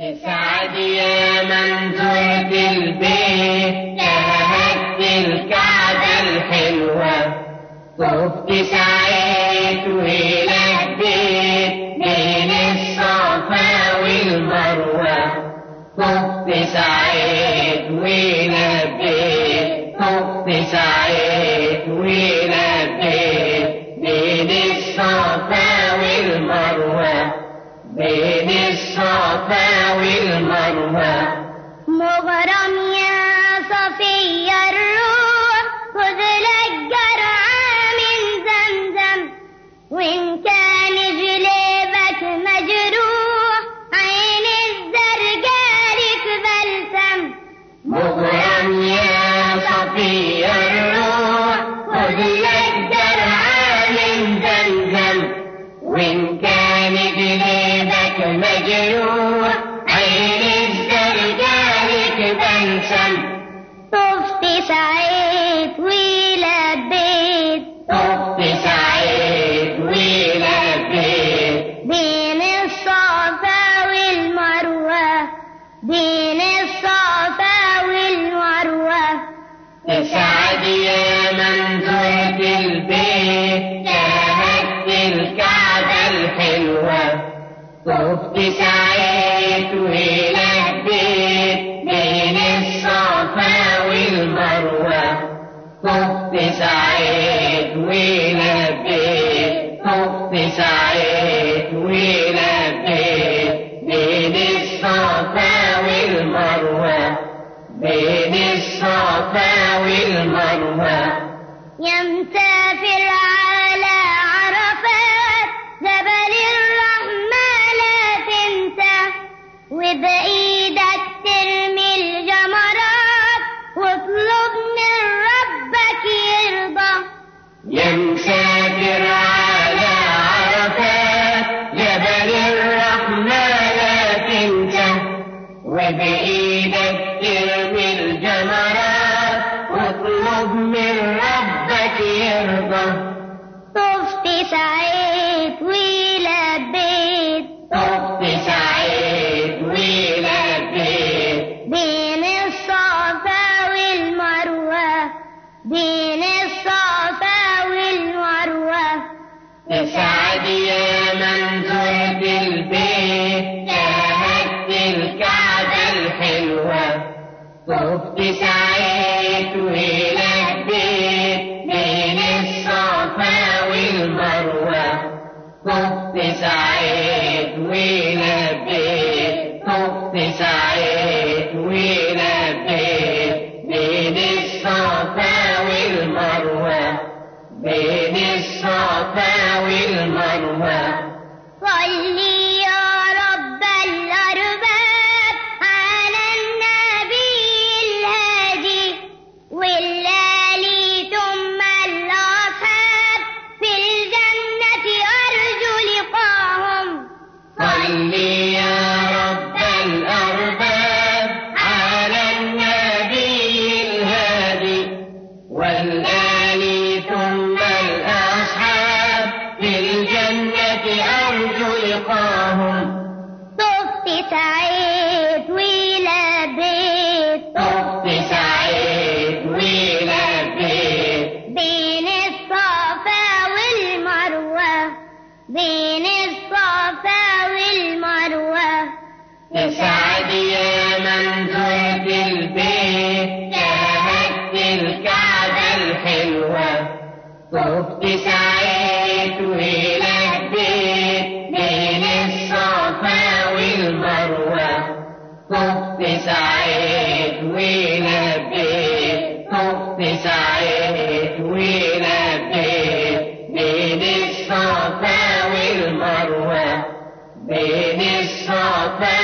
اسعد يا من زرت البيت شاهدت الكعبة الحلوة طفت سعيت ولبيت بين الصفا والمروة. طفت سعيت ولبيت طفت سعيت ولبيت بين الصفا بين الصفا والمروة. بلسم طفت سعيت ولبيت طفت سعيد ولبيت بين الصفا والمروة بين الصفا والمروة. اسعد يا من زرت البيت شاهدت الكعبة الحلوة. طفت سعيت ولبيت طفت سعيت ولبيت سعيت ولبيت بين الصفا والمروة بين الصفا والمروة. على عرفات جبل الرحمة لا تنسى. يا مسافر على عرفات جبل الرحمة لا تنسى وبإيدك ترمي الجمرات واطلب من ربك يرضى. طفت سعيت ولبيت طفت سعيد ولبيت بين الصفا والمروة بين طفت سعيت لقاهم. طفت سعيد ولبيت. طفت سعيد ولبيت. بين الصفا والمروة. بين الصفا والمروة. اسعد يا من زرت البيت. شاهدت الكعبة الحلوة. طفت سعيت طفت سعيت ولبيت بين الصفا والمروة. بين الصفا